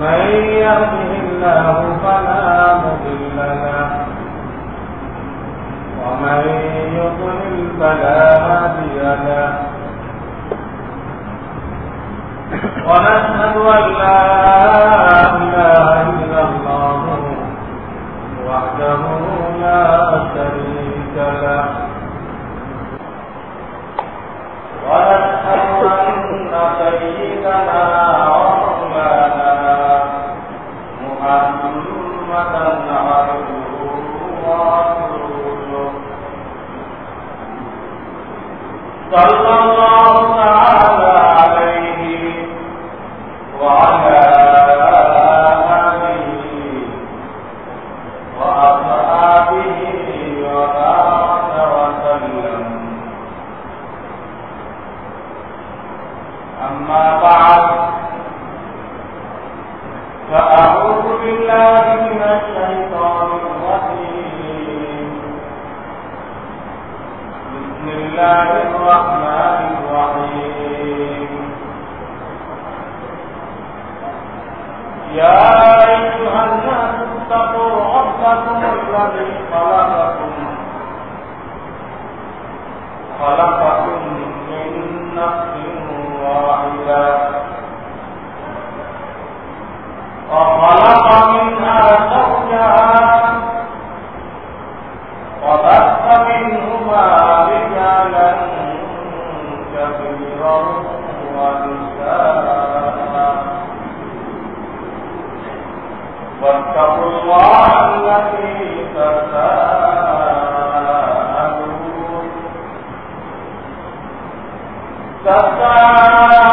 من يهده الله فلا مضل له. ومن يضلل فلا هادي له. ونشهد أن لا إله إلا الله وحده لا شريك له. ونشهد أن سيدنا صلى الله تعالى الله الرحمن الرحيم يا أيها الناس اتقوا ربكم الذي خلقكم خلقكم من نفس وخلق منها زوجها تساءلون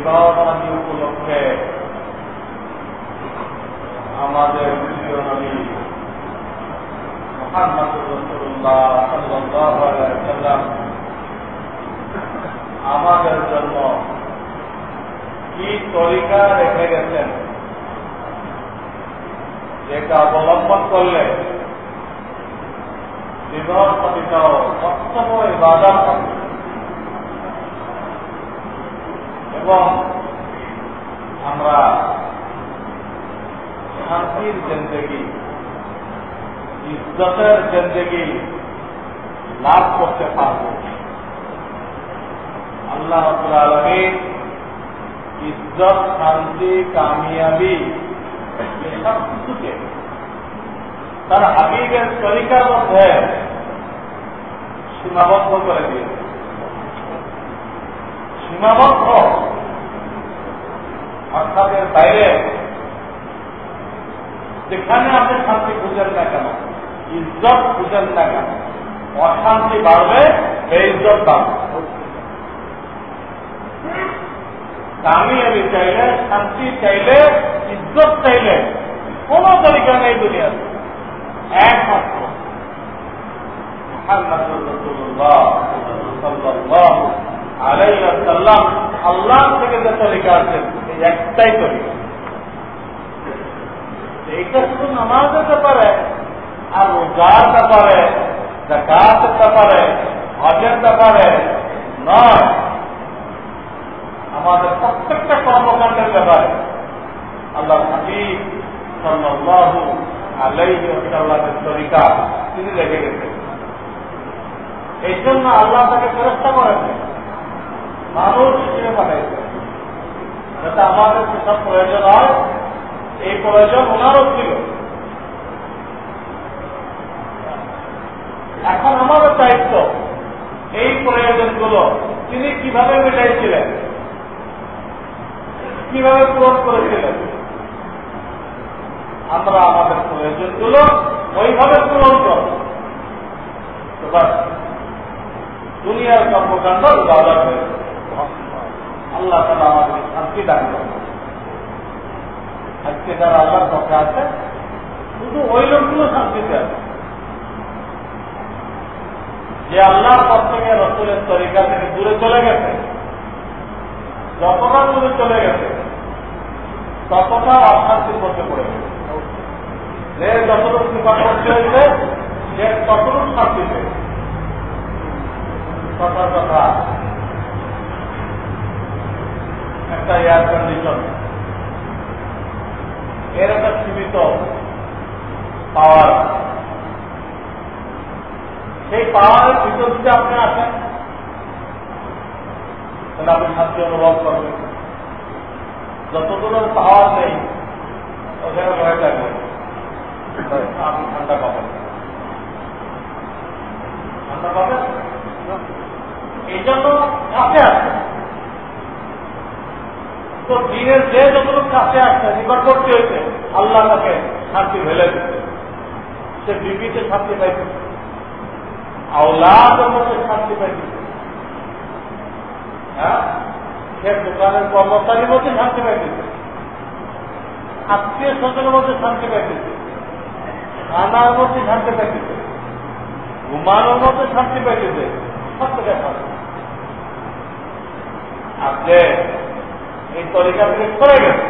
বিবাহ উপলক্ষে আমাদের আমাদের জন্য কি তরিকা রেখে গেছেন, যেটা অবলম্বন করলে বিবাহ সাথীটাও সপ্তম বাজার হবে এবং আমরা শান্তির জিন্দগি, ইজ্জতের জিন্দগি লাভ করতে পারব। আল্লাহ আলমী ইজ্জত, শান্তি, কামিয়াবি এসব কিছুকে তার হাবিবের তরিকার মধ্যে সীমাবদ্ধ করে দিয়েছে। সীমাবদ্ধ অর্থাৎ এর বাইরে। যেখানে আপনি শান্তি খুঁজেন না কেন? ইজ্জত খুঁজেন না কেন? অশান্তি বাড়বে, বেইজ্জত বাড়বে। আমি চাইলে, শান্তি চাইলে, ইজ্জত চাইলে, কোন তরিকা নেই দুনিয়াতে একমাত্র আল্লাহ থেকে যে তরিকা আছে এই একটাই তরিকা এইটা শুধু নামাজের ব্যাপারে, আর রোজার ব্যাপারে জাকাতের ব্যাপারে, হজের ব্যাপারে নয়। আমাদের প্রত্যেকটা কর্মকাণ্ডের ব্যাপারে আল্লাহ হাবিব সাল্লাহু ওয়াসাল্লামের তরিকা তিনি রেখে গেছেন। এই জন্য আল্লাহ তাকে ফেরস্তা করেছেন। মানুষ হিসেবে পাঠাইছেন। যাতে আমাদের যেসব প্রয়োজন হয়, এই প্রয়োজন ওনারও ছিল। এখন আমাদের দায়িত্ব এই প্রয়োজনগুলো, তিনি কীভাবে মেটাইছিলেন? কীভাবে পূরণ করেছিলেন? আমরা আমাদের প্রয়োজনগুলো ওইভাবে পূরণ করব। দুনিয়ার কর্মকাণ্ড উদাহরণ হয়েছে আল্লাহ তালা আমাদের শান্তি দান করবে আজকে যারা আল্লাহর পক্ষে আছে, শুধু ওই লোকগুলো শান্তিতে আছে যে আল্লাহর পথ থেকে রসুলের তরিকা থেকে দূরে চলে গেছে যতটা দূরে চলে গেছে ততটা অশান্তির মধ্যে পড়ে গেছে। যে যতটুকু নিকটবর্তী হয়েছে, সে ততটুকু শান্তি পেয়েছে। কথা কথা একটা এয়ার কন্ডিশন এর একটা সীমিত পাওয়ার সেই পাওয়ারের ভিতর যদি আপনি আসেন, তাহলে আপনি শান্তি অনুভব করবেন। যতদূর পাওয়ার নেই ওখানে ভয় লাগবে আপনি ঠান্ডা পাবেন ঠান্ডা পাবেন এই জন্য কাছে আসবে তো দিনের যে যতটুকু কাছে আসছে নিকটবর্তী হয়েছে আল্লাহ তাকে শান্তি দিচ্ছে। সে বিবিতে শান্তি পাইতেছে আওলাদের মধ্যে শান্তি পাইতেছে হ্যাঁ? সে দোকানের কর্মচারীর মধ্যে শান্তি পাইতেছে আত্মীয় স্বজনের মধ্যে শান্তি পাইতেছে খানার মধ্যে শান্তি পাইতেছে ঘুমানোর মধ্যে শান্তি পাইতেছে সব থেকে আপনি এই তরিকা থেকে সরে গেছে।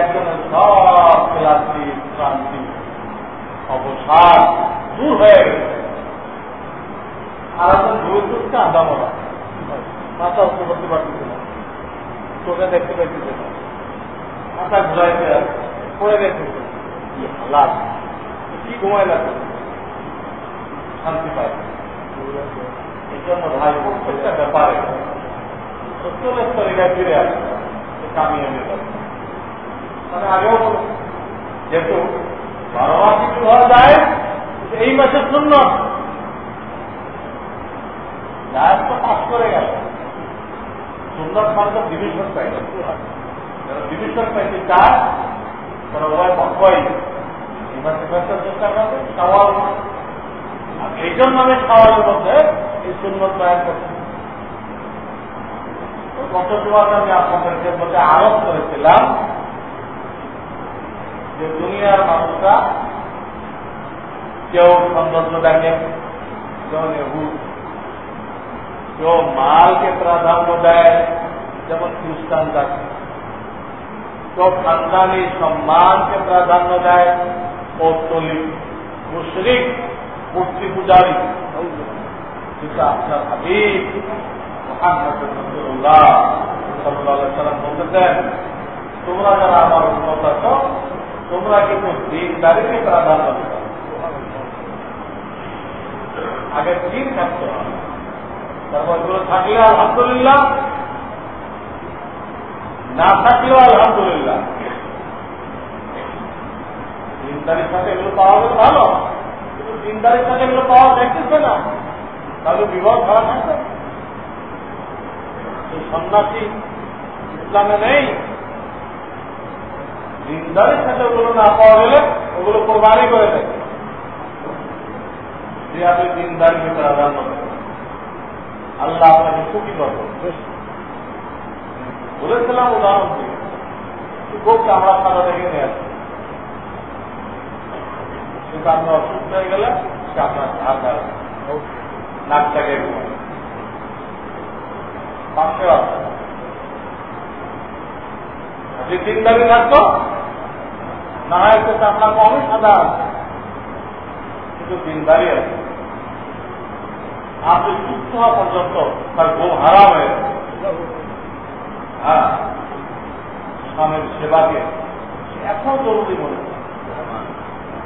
একজনের সব ক্লান্তি ক্রান্তি অবসাদ দূর হয়ে গেছে। আর আপনার ঘুরে চলছে আধা মরা মাথা উঠতে করতে পারতেছে না। চোখে দেখতে পাইতেছে না। মাথা ঘুরাইতে পড়ে গেছে কি হালাত? কি ঘুমায় লাগবে শান্তি পায় এই জন্য ভাই, প্রত্যেকটা ব্যাপারে তরিকায় ফিরে আসে কামিয়ে নিতে মানে আগেও যেহেতু বারো মাসে বিবাহ যায় এই মাসে শূন্য। পাস করে গেল। সুন্দর মানে তো ডিভিশন পাই ডিভিশন পাইছে চার তারা উভয় পক্ষই এই মাসে ফেরতের চেষ্টা করবে সওয়াল এই জন্য আমি সওয়ালের মধ্যে এই সুন্দর প্রয়াস করছি। গত জুয়াতে আমি আপনাদেরকে মধ্যে আরোপ করেছিলাম যে দুনিয়ার মানুষরা কেউ সৌন্দর্য দেখে, কেউ নেহুদ কেউ মালকে প্রাধান্য দেয়, যেমন খ্রিস্টান দেখে কেউ খানদানি সম্মানকে প্রাধান্য দেয় পৌত্তলিক মুশরিক, মূর্তি পূজারী। কিন্তু আপনার হাবিব মোহাম্মদুল্লাহ সাল্লাহ সাল্লাম তোমরা যারা আমার উন্নত আছো তোমরা কিন্তু দিনদারিকে প্রাধান্য দিতে আগে দিন থাকতে তারপর এগুলো থাকলে আলহামদুলিল্লাহ, না থাকলেও আলহামদুলিল্লাহ। দিনদারির সাথে এগুলো পাওয়া গেলে ভালো, কিন্তু দিনদারির সাথে এগুলো পাওয়া যাইতেছে না। তাহলে বিবাহ খারাপ থাকবে। সন্ন্যাসী ইসলামে নেই। দিনদারির সাথে ওগুলো না পাওয়া গেলে ওগুলো কোরবানি করে দেয়। যে আপনি দিনদারি ভিতরে আদান করবেন আল্লাহ আপনাকে সুখী করবেন বলেছিলাম উদাহরণ দিয়ে। খুব চামড়া সাদা দেখে নিয়ে আসবে কিন্তু আপনি অসুস্থ হয়ে গেলে সে আপনার হাত নাকটাকে পাশে আছে। আপনি দিনদারি থাকতো? হয় সেটা আপনার কমই সাদা কিন্তু দিনদারি আছে। আপনি সুস্থ হওয়া পর্যন্ত তার ঘুম হারাম হয়ে হ্যাঁ। স্বামীর সেবাকে এত জরুরি মনে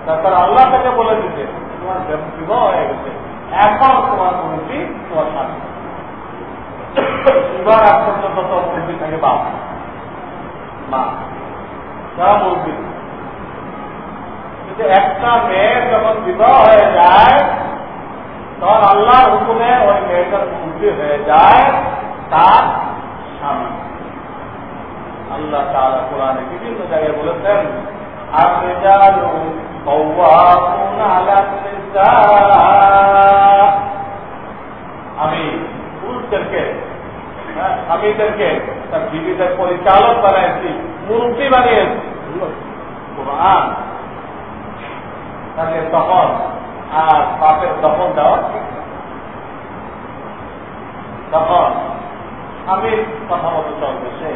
তারপর আল্লাহ তাকে বলে দিতে, তোমার বিবাহ হয়ে গেছে। এখন তোমার মুরব্বী তোমার স্বামী বিবাহ এক পর্যন্ত তো মুরব্বী থাকে বাপ। মা। তারা মুরব্বী। যে একটা মেয়ের যখন বিবাহ হয়ে যায়, তখন আল্লাহর হুকুমে ওই মেয়েটার মুক্তি হয়ে যায় তার স্বামী। আল্লাহ কোরআনে বিভিন্ন জায়গায় বলেছেন আমি পুরুষদেরকে হ্যাঁ, স্বামীদেরকে, তার জীবিতের পরিচালক বানিয়েছি মুরব্বী বানিয়েছি। কোরআন তাহলে তখন আর বাপের দখল দেওয়া তখন স্বামীর কথা মতো চলবে সে।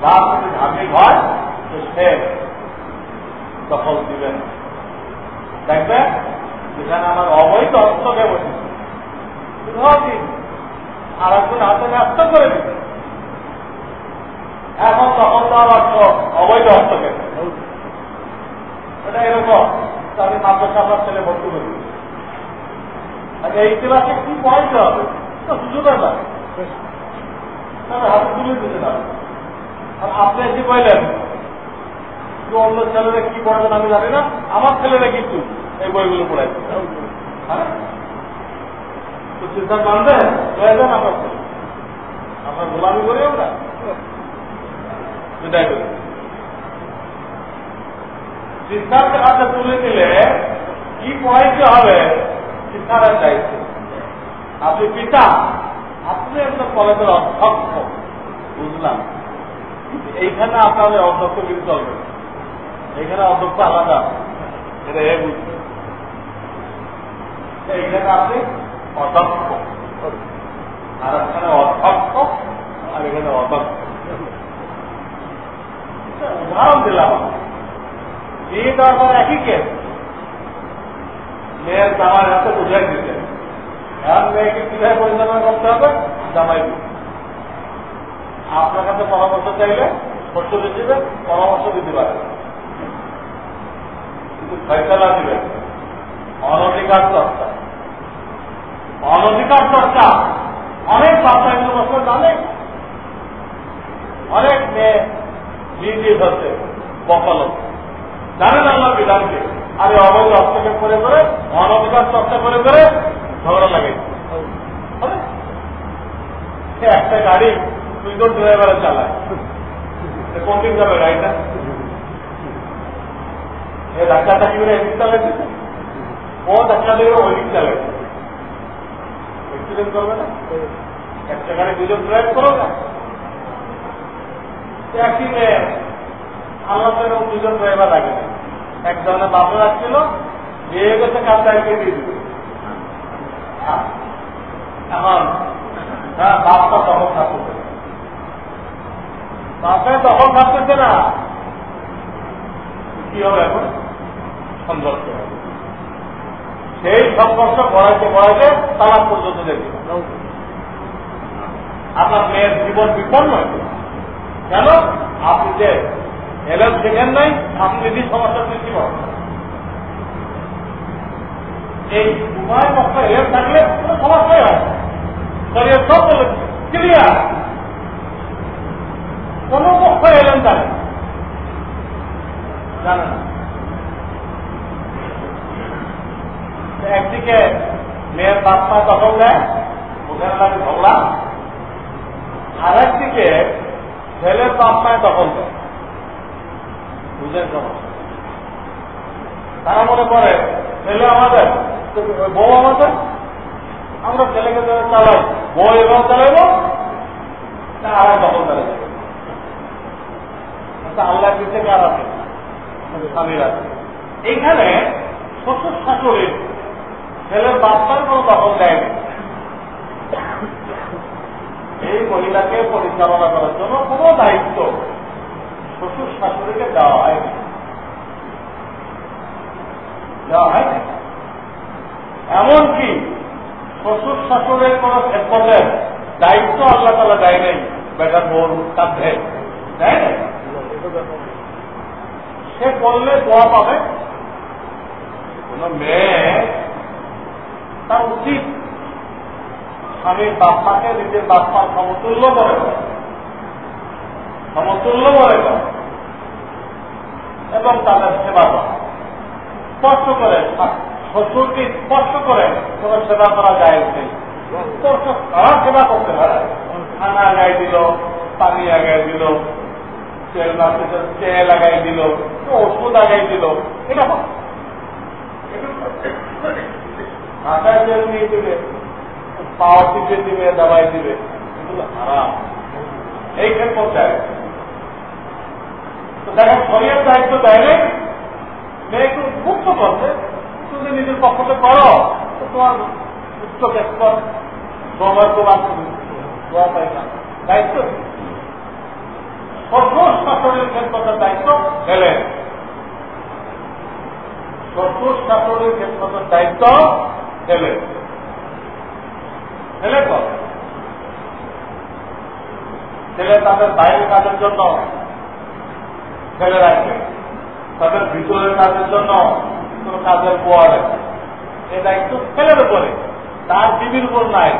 বাপ যদি ধার্মিক হয়, তো সে দখল দিবেন দেখবেন যেখানে আমার অবৈধ হস্তকে বসেছে দিন আর একজন হাতে ন্যস্ত করে দিবে। এখন তখন তো আবার অবৈধ হস্তকে এটা এরকম আমি মাদ্রাসা আপনার ছেলে ভর্তি করে। আচ্ছা ক্লাসে কি পড়াইতে হবে? তো সুযোগ না হাতে তুলে দিতে না আর আপনি কি বললেন? অন্য ছেলেরা কি পড়াবেন আমি জানি না। আমার ছেলেরা কিন্তু এই বইগুলো পড়াইছে হ্যাঁ? তো চিন্তা মানবেন হয়ে যান আপনার ছেলে। আমরা গোলামি করি আমরা। বিদায় করি। শিক্ষার্থী হাতে তুলে দিলে কি পড়াইতে হবে শিক্ষার দায়িত্ব? আপনি পিতা, আপনি একটা কলেজের অধ্যক্ষ, বুঝলাম। এইখানে আপনাদের অধ্যক্ষ কিন্তু চলবে এইখানে অধ্যক্ষ আলাদা। এটা এ বুঝবে এইখানে আপনি অধ্যক্ষ। আর এখানে অধ্যক্ষ, আর এখানে অধ্যক্ষ। উদাহরণ দিলাম। বিয়ে দেওয়ার একই কেস। মেয়ের হাতে বুঝাই দিতে। এখন মেয়েকে কীভাবে পরিচালনা করতে হবে? জামাই আপনার কাছে পরামর্শ চাইলে শস্য দিবে পরামর্শ দিতে পারে। কিন্তু ফয়সলা দিবে। অনধিকার চর্চা। অনধিকার চর্চা। অনেক বাচ্চা এগুলো বছর জানে। অনেক মেয়ে জানেন আল্লাহ বিধানকে আর এই অবৈধ হস্তক্ষেপ করে করে, অনধিকার চর্চা করে করে ঝগড়া লাগে। একটা গাড়ি দুইজন ড্রাইভারে চালায়। কোন দিন যাবে গাড়িটা এ ধাক্কা থাকি করে এদিক চালাইছে? ও ধাক্কা দিয়ে ওই দিক চালাইছে। অ্যাক্সিডেন্ট করবে না? একটা গাড়ি দুজন ড্রাইভ করো না? একই আল্লাহ দুজন ড্রাইভার লাগে না এক ধরনের বাপে রাখছিল বিয়ে গেছে কান্দাইকে দিয়ে দিবে এখন হ্যাঁ বাপটা তখন থাকতে বাপে তখন থাকতেছে না। কি হবে এখন? সংঘর্ষ সেই সংঘর্ষ করাইতে করাইতে তালাক পর্যন্ত দেখবে আপনার মেয়ের জীবন বিপন্ন কেন? আপনি যে এলেন শেখেন নাই? আপনি যদি সমস্যার সৃষ্টি করেন এই উভয় পক্ষ এলেন থাকলে কোনো সমস্যাই হয় শরীর সব ক্লিয়ার কোন পক্ষ এলেন জানে জানে না। একদিকে মেয়ের বাপ মা দখল দেয় ওখানে লাগে ঝগড়া। আর একদিকে ছেলের বাপ মায় দখল দেয়। বুঝেন তারা মনে করে, ছেলে আমাদের, বউ আমাদের, আমরা ছেলেকে চালাই, বউ এবার চালাইব না আর দখল আচ্ছা আল্লাহ দিতে কার আছে? স্বামীর আছে। এইখানে শ্বশুর শাশুড়ির ছেলের কোনো দখল দেয়নি এই মহিলাকে পরিচালনা করার জন্য কোনো দায়িত্ব শ্বশুর শাশুড়িকে দেওয়া হয়নি। দেওয়া হয়নি। এমনকি শ্বশুর শাশুড়ের কোন খেদমতের দায়িত্ব আল্লাহ তালা দেয় নেই, বেটার বোন কাঁধে দেয় সে করলে দোয়া পাবে। কোন মেয়ে তার উচিত স্বামীর বাপ্পাকে নিজের বাপ্পার সমতুল্য করে। সমতুল্য মনে করে এবং তাদের সেবা করা। স্পষ্ট করে শ্বশুরকে স্পষ্ট করে কোন সেবা করা যায় নেই স্পষ্ট তারা সেবা করতে পারে খানা আগাই দিল, পানি আগাই দিল, তেল তেল লাগাই দিল ওষুধ আগাই দিল, এটা মাথায় তেল নিয়ে দিবে, পাওয়ার টিপে দিবে দাবাই দিবে, এগুলো হারাম। এই ক্ষেত্রে তো দেখেন শরীরের দায়িত্ব দেয় নাই মেয়েকে মুক্ত করছে, তুমি নিজের পক্ষতে করো, তো তোমার উচ্চ ক্ষেত্র সৌভাগ্য বাঁচবে দোয়া পাই না। দায়িত্ব শ্বশুর শাশুড়ির ক্ষেত্রটার দায়িত্ব ফেলেন শ্বশুর শাশুড়ির ক্ষেত্রটার দায়িত্ব ফেলেন কর ছেলে তাদের বাইরের কাজের জন্য। ফেলে রাখবে তাদের ভিতরের কাজের জন্য কোন কাজের পোয়া রাখবে এ দায়িত্ব ছেলের উপরে, তার বিবির উপর নাই।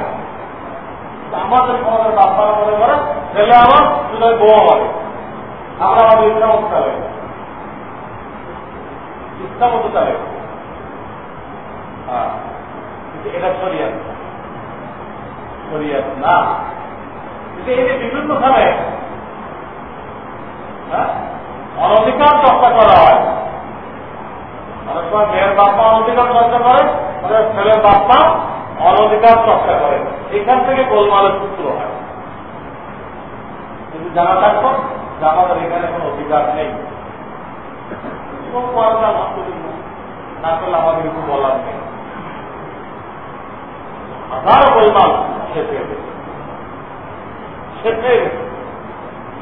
আমাদের সমাজের বাপ্পারা মনে করে, ছেলে আমার শুধু বউ হবে আমরা আমাদের ইচ্ছা মতো চালাই ইচ্ছা মতো হ্যাঁ এটা সরিয়ে শরিয়াত না। এই যে বিভিন্ন ভাবে অনধিকার চর্চা করা হয়। অনেক সময় মেয়ের বাপ্পা অনধিকার চর্চা করে অনেক ছেলের বাপ্পা অনধিকার চর্চা করে। এখান থেকে গোলমালের সূত্র হয়। কিন্তু জানা থাকতো যে আমাদের এখানে কোনো অধিকার নেই। না করলে আমাদের কিছু বলার নেই। হাজার গোলমাল হয়ে গেছে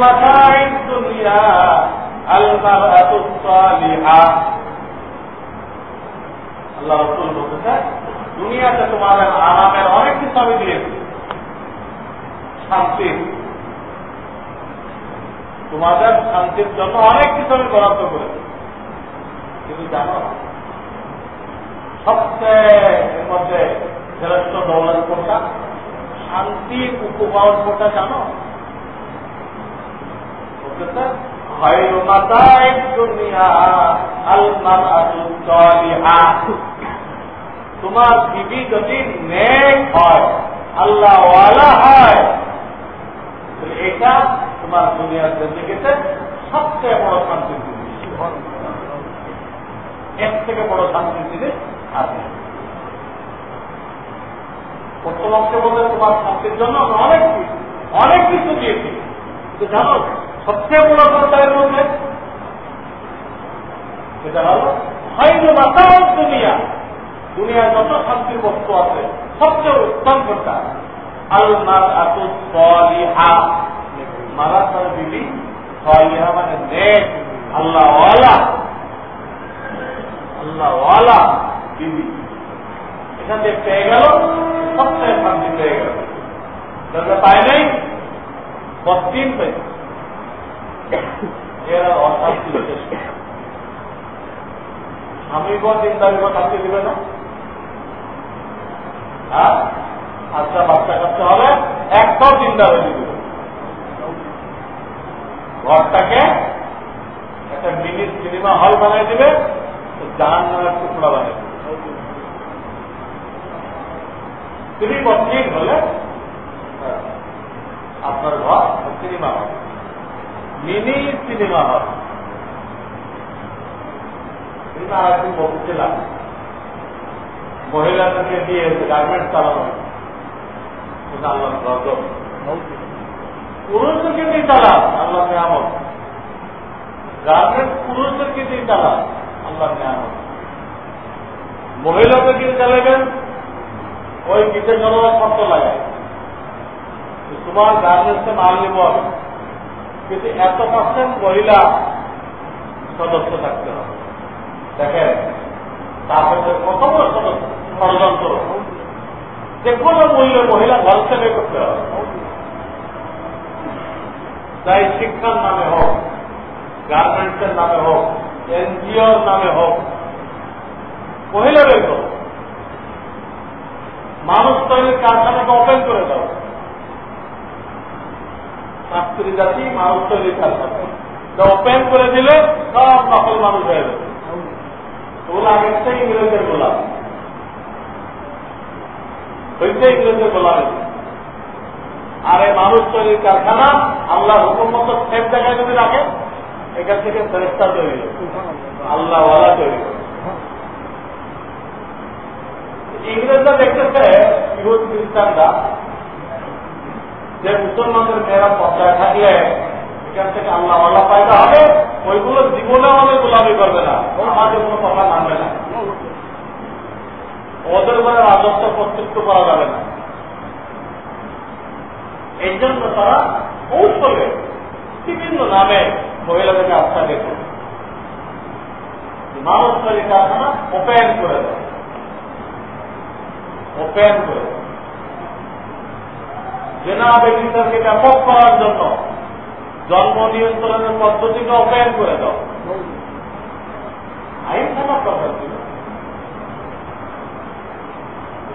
متاع وخير متاع الدنيا المرأة الصالحة আল্লাহ রসুল বলতেছে দুনিয়াতে তোমাদের আরামের অনেক কিছু আমি দিয়েছি শান্তির তোমাদের শান্তির জন্য অনেক কিছু আমি বরাদ্দ করেছি কিন্তু জানো সবচেয়ে এর মধ্যে শ্রেষ্ঠ দৌলত কোনটা শান্তি উপকরণ কোনটা জানো তোমার বিবি যদি হয় আল্লাহ হয় এটা তোমার দুনিয়ার জিন্দগিতে সবচেয়ে বড় শান্তির জিনিস। এর থেকে বড় শান্তির জিনিস আছে প্রথমকে বলতে তোমার শান্তির জন্য অনেক কিছু অনেক কিছু দিয়েছি। জানো সবচেয়ে বড় সরকারের মধ্যে। সেটা হল হয়তো মাতাও দুনিয়া। দুনিয়ার যত শান্তির বস্তু আছে, সবচেয়ে উত্তম কোনটা? আল্লাহ আতুসলিহা মারা তার বিবি সলিহা মানে নেক, আল্লাহ আল্লাহ বিবি। এখান থেকে পেয়ে গেল, সবচেয়ে শান্তি পেয়ে গেল। যাদের পায় নাই? বদিন পেয়ে এরা অশান্তি চিন্তা থাকতে দিবে না? হ্যাঁ? আচ্ছা বাচ্চা কাচ্চা হবে একটাও চিন্তা হয়ে ঘরটাকে একটা মিনি সিনেমা হল বানিয়ে দিবে জান নামের টুকরা বানিয়ে দেবে তিনি পক্ষিক হলে আপনার ঘর cinema hall mini cinema hall cinema একদিন বলছিলাম মহিলাদেরকে গার্মেন্ট চালানো আল্লাহ গজব পুরুষদেরকে দিয়ে চালান আল্লাহ নিয়ামত। পুরুষদেরকে দিয়ে চালান আল্লাহ নিয়ামত। চালাবেন ওই শর্ত লাগায় তোমার গার্মেন্টসে মাল নিব কিন্তু এত পার্সেন্ট মহিলা সদস্য থাকতে হবে। দেখেন, তারপরে কত বড় সদস্য? ষড়যন্ত্র। যে কোনো মূল্যে মহিলা ঘর থেকে করতে হবে। তাই শিক্ষার নামে হোক, গার্মেন্টসের নামে হোক, এনজিওর নামে হোক, মহিলা বের করো। মানুষ তৈরির কারখানাকে ওপেন করে দাও। শাস্ত্রী জাতি, মানুষ তৈরির কারখানা। ওপেন করে দিলে সব নকল মানুষ হয়ে যাবে। ওগুলো আগের থেকে ইংরেজের গোলাম। হইতে ইংরেজের গোলাম আর এই মানুষ তৈরির কারখানা, আল্লাহ হুকুম মতো সেফ জায়গায় যদি রাখে, এখান থেকে ফেরেস্তা তৈরি আল্লাহ ওয়ালা তৈরি ইংরেজরা দেখতেছে, ইহুদ খ্রিস্টানরা, যে মুসলমানদের মেয়েরা পর্যায়ে থাকলে এখান থেকে আল্লাহ পায়দা হবে, ওইগুলো জীবনে আমাদের গোলামি করবে না। আমাদের কোনো কথা মানবে না। ওদের উপরে রাজস্ব কর্তৃত্ব করা যাবে না। এই জন্য তারা কৌশলে বিভিন্ন নামে মহিলাদেরকে আস্থা দেখে মানুষ তৈরি কারখানা ওপেন করে দেয়। ওপেন করে জেনা ব্যক্তিদেরকে ব্যাপক করার জন্য জন্ম নিয়ন্ত্রণের পদ্ধতিকে ওপেন করে দাও আইন থাকার কথা ছিল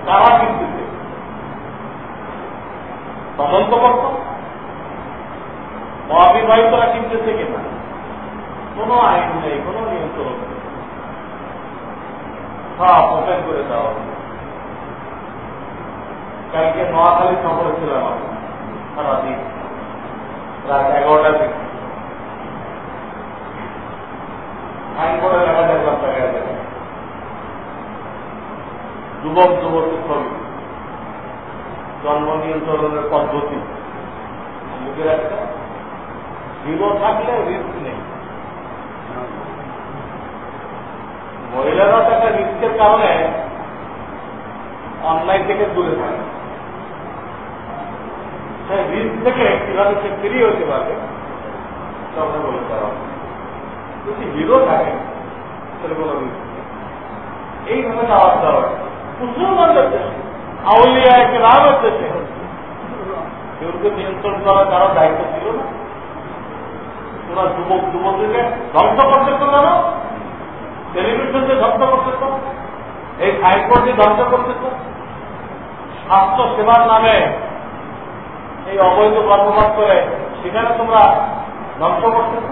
তারা কিন্তু তদন্ত করত, অবিবাহিতরা কিনতেছে কিনা কোন আইন নেই, কোন নিয়ন্ত্রণ নেই। করে দেওয়া কালকে নোয়াখালী সফরে ছিলাম আমি, সারাদিন, রাত এগারোটার দিকে। লেখা দেখলাম জায়গায় জায়গায় যুবক যুবতী ছবি জন্ম নিয়ন্ত্রণের পদ্ধতি। মুখের একটা জিরো থাকলে রিস্ক নেই। মহিলারা তো একটা রিস্কের কারণে অনলাইন থেকে দূরে থাকে। সেই রিস্ক থেকে কীভাবে সে ফ্রি হতে পারবে তখন বলে তারা যদি হিরো থাকে তাহলে কোনো রিস্ক এইভাবে দাওয়াত দেওয়া মুসলমানদের দেশে আউলিয়া এক রামের দেশে কেউকে নিয়ন্ত্রণ করার কারও দায়িত্ব ছিল না। তোরা যুবক যুবতীকে ধ্বংস করতে না। টেলিভিশনকে ধ্বংস করতে এই হাইকোর্টে ধ্বংস করতে স্বাস্থ্য সেবার নামে এই অবৈধ কর্মপাত করে সেখানে তোমরা ধ্বংস করতেছ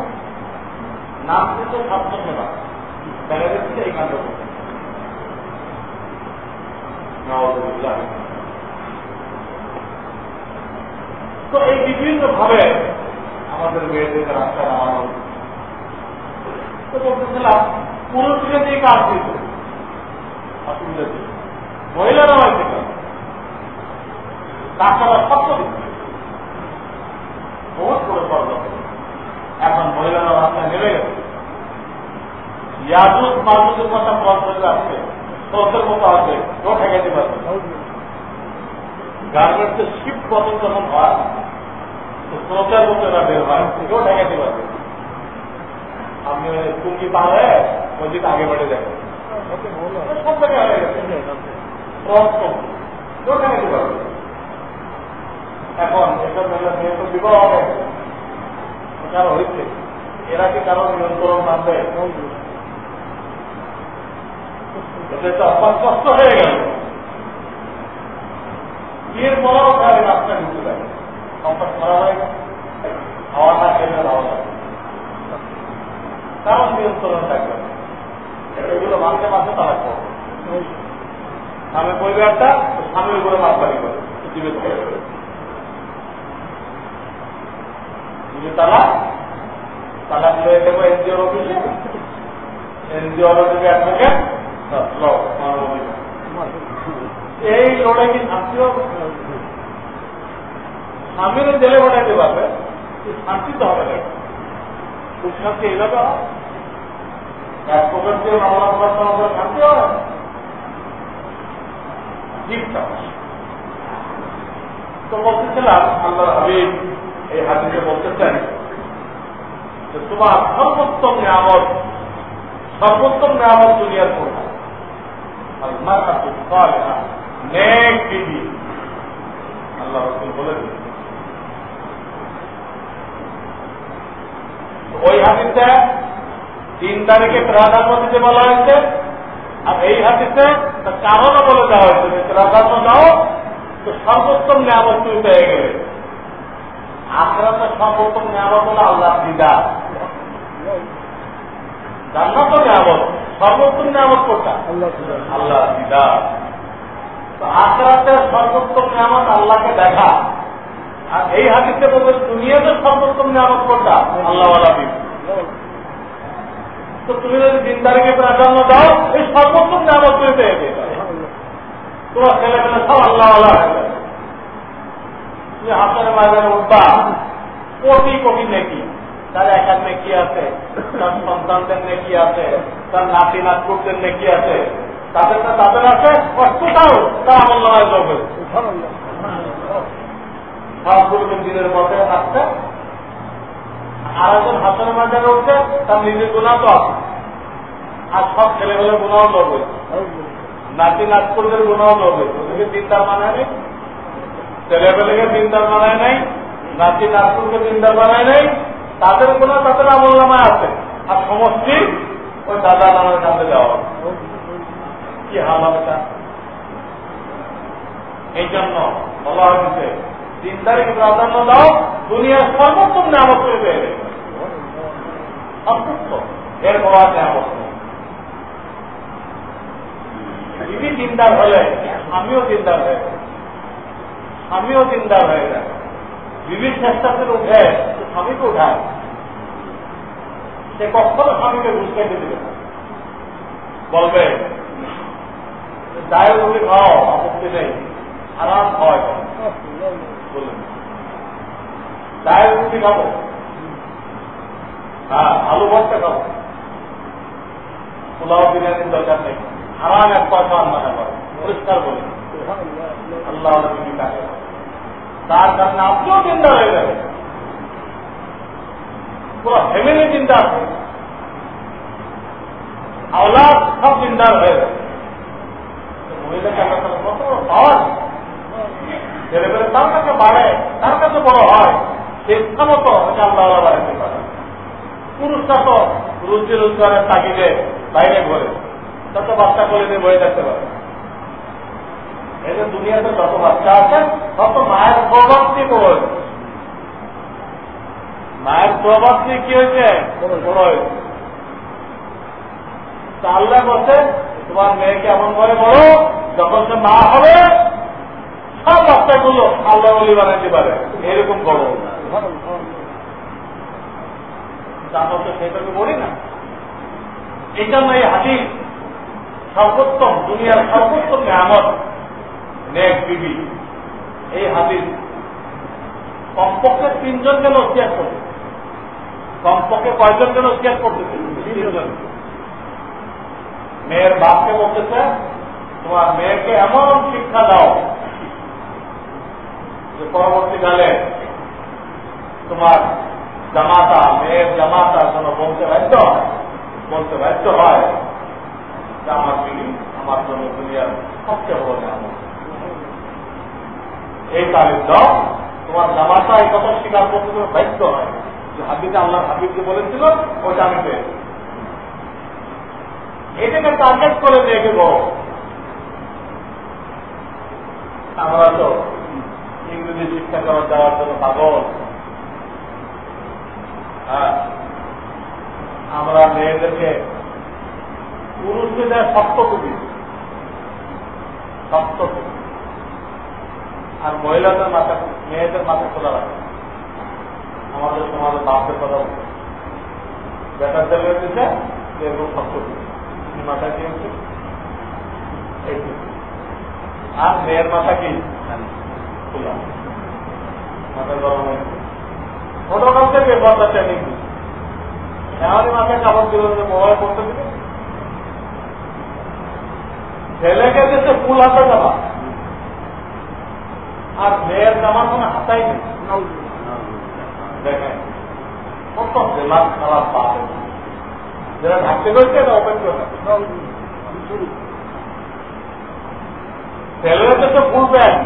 নাম কিন্তু স্বাস্থ্য সেবা। দেখা যাচ্ছে এই কাণ্ড করতে তো এই বিভিন্ন ভাবে আমাদের মেয়েদেরকে রাস্তা নামানো তো বলতেছিলাম, পুরুষকে দিয়ে কাজ দিত অসুবিধা মহিলারা হয়তো তাছাড়া সত্য বহুত করে এখন মহিলারা রাস্তায় নেমে গেছে। ইয়াজুদ মাজুদের কথা পড়াশোনা আসছে স্রোতের মতো আসবে কেউ ঠেকাইতে পারবে গার্মেন্টসের শিফট বদল যখন হয় তো স্রোতের মতো এরা বের হয় কেউ ঠেকাইতে পারবে আপনি টুঙ্গি পার হয়ে ওই দিকে আগে বেড়ে দেখেন। সব জায়গায় হয়ে গেছে কেউ ঠেকাইতে পারবে এখন এসব বিবাহ হবে হয়েছে এরা কি কারও নিয়ন্ত্রণ মানবে? সেটা কষ্ট হয়ে গেল বিয়ের পরেও তাহলে রাস্তা ঢুকে যায় অভ্যাস করা হয়ে গেল খাওয়াটা খেলে ভালো লাগে কারণ নিয়ন্ত্রণ থাকবে এগুলো মানতে মানতে তারা করবে স্বামীর পরিবারটা স্বামীর উপরে মাপবাড়ি করে জীবিত করে যদি তারা তারা ছেড়ে দেবো এনজিওর অফিসে এনজিওর থেকে অ্যাডভোকেট এই লড়াই কি শান্তিও স্বামীর জেলে পাঠাইতে পারবে শান্তি তো হবে না খুব শান্তি এইভাবে হয় এক প্রকার দিয়ে মামলা প্রকাশ করার শান্তি হবে ঠিকঠাক তো বলতেছিলাম আল্লাহ হাবিব এই হাদিসে বলতেছেন যে তোমার সর্বোত্তম নিয়ামত সর্বোত্তম নিয়ামত দুনিয়ার কোনটা নেক বিবি আল্লাহ রসুল বলে ওই হাদিসে তিন তারিখে দিতে বলা হয়েছে আর এই হাদিসে কারণও বলে দেওয়া হয়েছে প্রাধান্য দাও তো সর্বোত্তম নিয়ামত তুমি পেয়ে গেলে। আখরাতে সর্বোত্তম নিয়ামত হলো আল্লাহ দিদা জান্নাত নিয়ামত সর্বোত্তম নিয়ামত কোনটা? আল্লাহ দিদা তো আখরাতের সর্বোত্তম নিয়ামত আল্লাহকে দেখা। আর এই হাদিসে বলবে দুনিয়াতে সর্বোত্তম নিয়ামত কোনটা? আল্লাহ তো তুমি যদি দিনদারিকে প্রাধান্য দাও, এই সর্বোত্তম নিয়ামত তুমি পেয়ে তোমার ছেলে পেলে সব আল্লাহ আল্লাহ তুমি হাতের বাজারে উঠবা, কোটি কোটি নেকি। তার একার নেকি আছে, তার সন্তানদের নেকি আছে, তার নাতি নাতকুরদের নেকি আছে। তাদের না তাদের আছে অর্থটাও তার আমল নামায় যোগ সবগুলোকে দিনের মধ্যে আসছে। আর একজন হাতের বাজারে উঠছে তার নিজের গুণা তো আছে। আর সব ছেলেবেলে গুণাও লড়বে নাতি নাতকুরদের গুণাও লড়বে ওদেরকে চিন্তার মানে নেই। ছেলেবেলেকে চিন্তার বানায় নাই। নাতি নাতকুরকে চিন্তার বানায় নাই। তাদের গুণা তাদের আমল নামায় আছে। আর সমষ্টি ওই দাদা নামের কাছে হাল হবে তা এই জন্য বলা হয়েছে তিন তারিখ প্রাধান্য দাও, দুনিয়ার সর্বোত্তম নামত পেয়ে সন্তুষ্ট এর নামত দিদি চিন্তার হলে আমিও চিন্তার হয়ে আমিও চিন্তার হয়ে যায় বিবির চেষ্টাতে উঠে, স্বামীকে উঠায়। সে কখনো স্বামীকে দিবে না। বলবে, দায়ের রুটি খাও, আপত্তি নেই। আরাম হয়। বললেন দায়ের রুটি খাব। হ্যাঁ আলু খাব পোলাও বিরিয়ানির দরকার নেই। আরাম এক পয়সা আন্না করে। পরিষ্কার বলে। আল্লাহ তার কারণে আপনিও চিন্তা হয়ে যাবে পুরো ফ্যামিলি চিন্তা আছে। আওলাদ সব চিন্তা হয়ে যাবে। মহিলাকে কত পাওয়ার? তার কাছে বাড়ে তার কাছে বড় হয়। শিক্ষা মতো আল্লাহ পারে পুরুষটা তো রুচি রোজগারের তাগিদে বাইরে ঘরে। তত বাচ্চা করে দিয়ে বয়ে থাকতে পারে। এই যে দুনিয়াতে যত বাচ্চা আছে, তত মায়ের প্রভাব বড় মায়ের প্রভাব দিয়ে কি হয়েছে? আল্লাহ বসে তোমার মেয়েকে এমন করে বড় যখন সে মা হবে, সব বাচ্চাগুলো আল্লাহ বলি বানাইতে পারে। এরকম বড় আমরা তো সেটাকে বলি না। এই জন্য এই হাদিস সর্বোত্তম, দুনিয়ার সর্বোত্তম নিয়ামত, নেক বিবি। এই হাদিস কমপক্ষে তিনজনকে নসিয়াত করবে? কমপক্ষে কয়জনকে নসিয়াত করতেছে তিনজন। মেয়ের বাপকে বলতেছে, তোমার মেয়েকে এমন শিক্ষা দাও যে পরবর্তীকালে তোমার জামাতা মেয়ের জামাতা যেন বলতে বাধ্য হয়, বলতে বাধ্য হয় আমার বিবি আমার জন্য দুনিয়ার সবচেয়ে বড় নিয়ামত। এই তারিখ দাও, তোমার জামাতা এই কথা স্বীকার করতে তুমি বাধ্য হয়। যে হাবিতে আল্লাহ হাবিবকে বলেছিল, ওটা আমি পেয়েছি এটাকে টার্গেট করে দেখে বড় আমরা তো ইংরেজি শিক্ষা করার যাওয়ার জন্য পাগল হ্যাঁ আমরা মেয়েদেরকে পুরুষকে দেয় সপ্তকবি সপ্তকবি আর মহিলাদের মাথা, মেয়েদের মাথা খোলা রাখে। আমাদের সমাজে বাপের কথা বেটার জায়গা দিচ্ছে এরকম সপ্তকবি মাথা কি হচ্ছে আর মেয়ের মাথা কি? খোলা। মাথা গরম হয়েছে ছোটকাল থেকে কথা ট্রেনিং এমনই মাথায় কাপড় দিল মোবাইল করতে দিবে। ছেলেকে দিচ্ছে ফুল হাতে জামা আর মেয়ের জামার কোনো হাতাই দেখেন ঢাকতে রয়েছে এটা ওপেন করে ছেলেরা তো ফুল প্যান্ট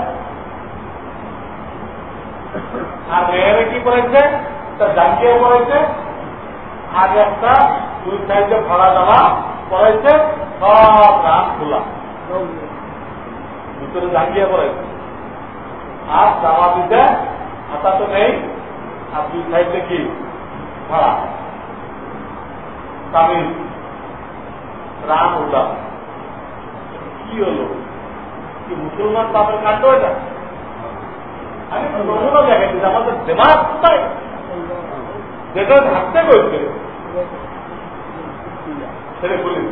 আর মেয়েরা কি করেছে? তা জাঙ্গিয়ে পড়েছে আর একটা দুই সাইডে ভাড়া জামা পড়েছে সব রাত খোলা। ভিতরে জাঙ্গিয়ে পড়েছে আর জামা দিতে হাতা তো নেই, আর দুই সাইডে কি? ভাড়া তামিল রাম উল্লাহ কি হলো? কি মুসলমান বাপের কাণ্ড এটা? আমি নমুনা দেখাচ্ছি আমাদের দেমাগ কোথায়? যেটা ঢাকতে করছে ছেড়ে খুলি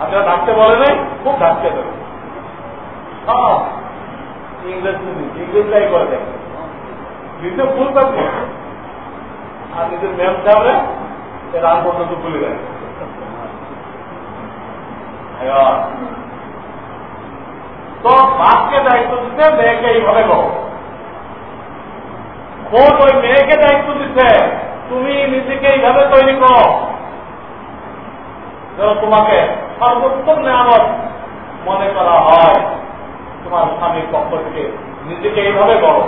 আপনারা ঢাকতে বলে নাই, খুব দেবে ইংরেজ ইংরেজটাই করে দেয়। ভুল আর দেয় তো বাপকে দায়িত্ব দিতে মেয়েকে এইভাবে করো খোঁজ ওই মেয়েকে দায়িত্ব দিচ্ছে তুমি নিজেকে এইভাবে তৈরি করো। তোমাকে সর্বোত্তম নেয়ামত মনে করা হয়, তোমার স্বামীর পক্ষ থেকে। নিজেকে এইভাবে করো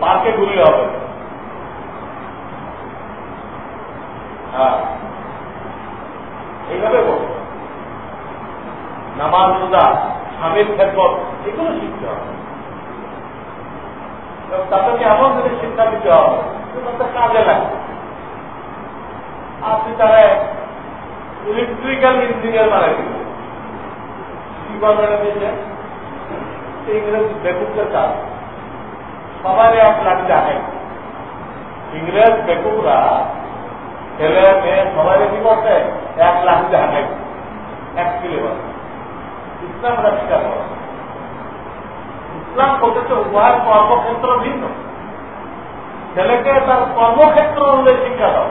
পার্কে ঘুরলে হবে? হ্যাঁ। এইভাবে করো নামাজ স্বামীর ক্ষেত্র এগুলো শিখতে হবে। তাদেরকে এমন যদি শিক্ষা দিতে হবে তাদের কাজে লাগে আপনি তারা ইলেকট্রিক্যাল ইঞ্জিনিয়ার বানাই দিল কি করবেন ইংরেজ বেকুবদের কাজ। সবাই এক লাখ জানে ইংরেজ বেকুবরা ছেলে মেয়ে, সবাই কি করছে, এক লাখ জানে এক সিলেবাস ইসলাম রক্ষা করা ইসলাম বলতেছে উভয়ের কর্মক্ষেত্র ভিন্ন। ছেলেকে তার কর্মক্ষেত্র অনুযায়ী শিক্ষা দাও।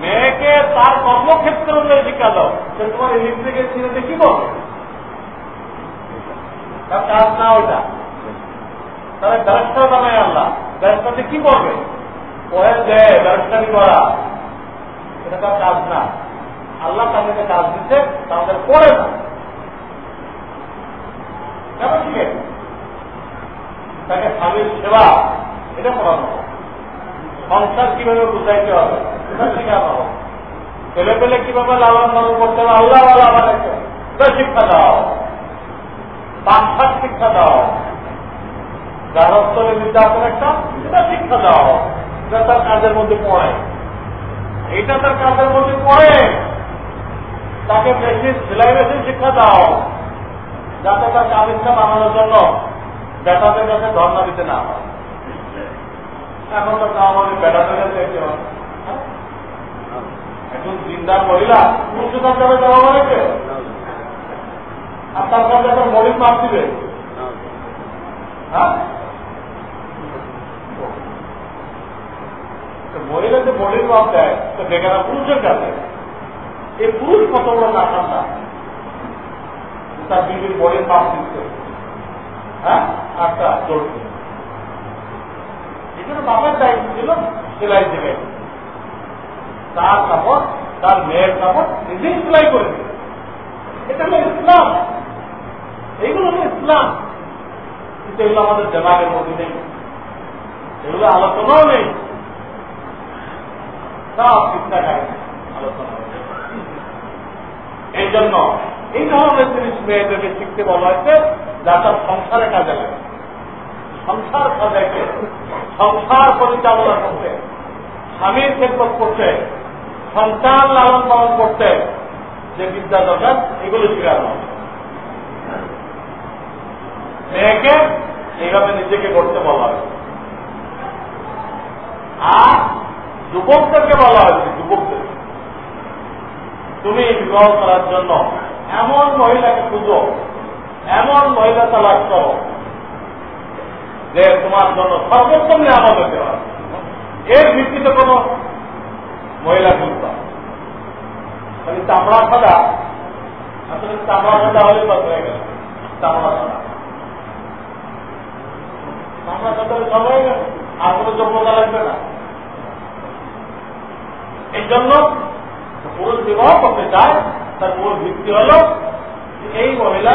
মেয়েকে তার কর্মক্ষেত্র অনুযায়ী শিক্ষা দাও। সে তোমার ইলেকট্রিকের ছিলেতে কি বলবে তার কাজ না ওইটা। তাহলে ব্যবসা ব্যবসাতে কি করবে? ওহেল দেয় ব্যবসায়ী করা তার কাজ না। আল্লাহ তাদেরকে কাজ দিচ্ছে, তাদের করে না। কেন ঠিক আছে তাকে স্বামীর সেবা, এটা করানো সংসার কীভাবে বুঝাইতে হবে, এটা শেখানো হবে। ছেলে পেলে কীভাবে লালন পালন করতে হবে, আল্লাহ আল্লাহ আমাদেরকে শিক্ষা দাও। বাচ্চার শিক্ষা দাও। গ্রাহস্থলে বিদ্যাপন একটা, এটা শিক্ষা দাও। এটা তার কাজের মধ্যে পড়ে। এটা তার কাজের মধ্যে পড়ে। তাকে মেশিন সেলাই মেশিন শিক্ষা দাও। যাতে তার কামিজটা বানানোর জন্য বেটাদের কাছে ধর্ণা দিতে না হয়। এখন তো আমাদের বেটাদের কাছে একজন। দিনদার মহিলা পুরুষ কাছে যাওয়া মানে কে? আর তার কাছে একটা মরিন মাপ দিবে। হ্যাঁ? মহিলা যে মরিন মাপ দেয়, তো বেকারা পুরুষের কাছে। এই পুরুষ কত বড় না তার বিবির বডির মাপ দিচ্ছে। হ্যাঁ আচ্ছা এই দায়িত্ব ছিল সেলাই দেবে। তার কাপড়, তার মেয়ের কাপড় নিজেই সেলাই করে এটা হলো ইসলাম। এইগুলো হলো ইসলাম। কিন্তু এগুলো আমাদের দেমাগের মধ্যে নেই। এগুলো আলোচনাও নেই। সব ঠিকঠাক আলোচনা জন্য এই ধরনের জিনিস মেয়েদেরকে শিখতে বলা হয়েছে। যা তার সংসারে কাজে লাগে। সংসার সাজাইতে, সংসার পরিচালনা করতে, স্বামীর ক্ষেত্র করতে, সন্তান লালন পালন করতে যে বিদ্যা দরকার, এগুলো শিখানো মেয়েকে এইভাবে নিজেকে করতে বলা হয়েছে আর যুবকদেরকে বলা হয়েছে যুবকদের। তুমি বিবাহ করার জন্য এমন মহিলাকে খুঁজো এমন মহিলা তালাশ করো যে তোমার জন্য সর্বোত্তম নিয়ামত হতে পারে। এর ভিত্তিতে কোন মহিলা খুঁজবা খালি চামড়া খাদা আসলে চামড়া খাদা হলে বাদ হয়ে গেল, চামড়া খাদা চামড়া খাদা হলে সব হয়ে গেল, আর কোনো যোগ্যতা লাগবে না। এই জন্য পুরুষ বিবাহ করতে চায়, তার মূল ভিত্তি হল এই মহিলা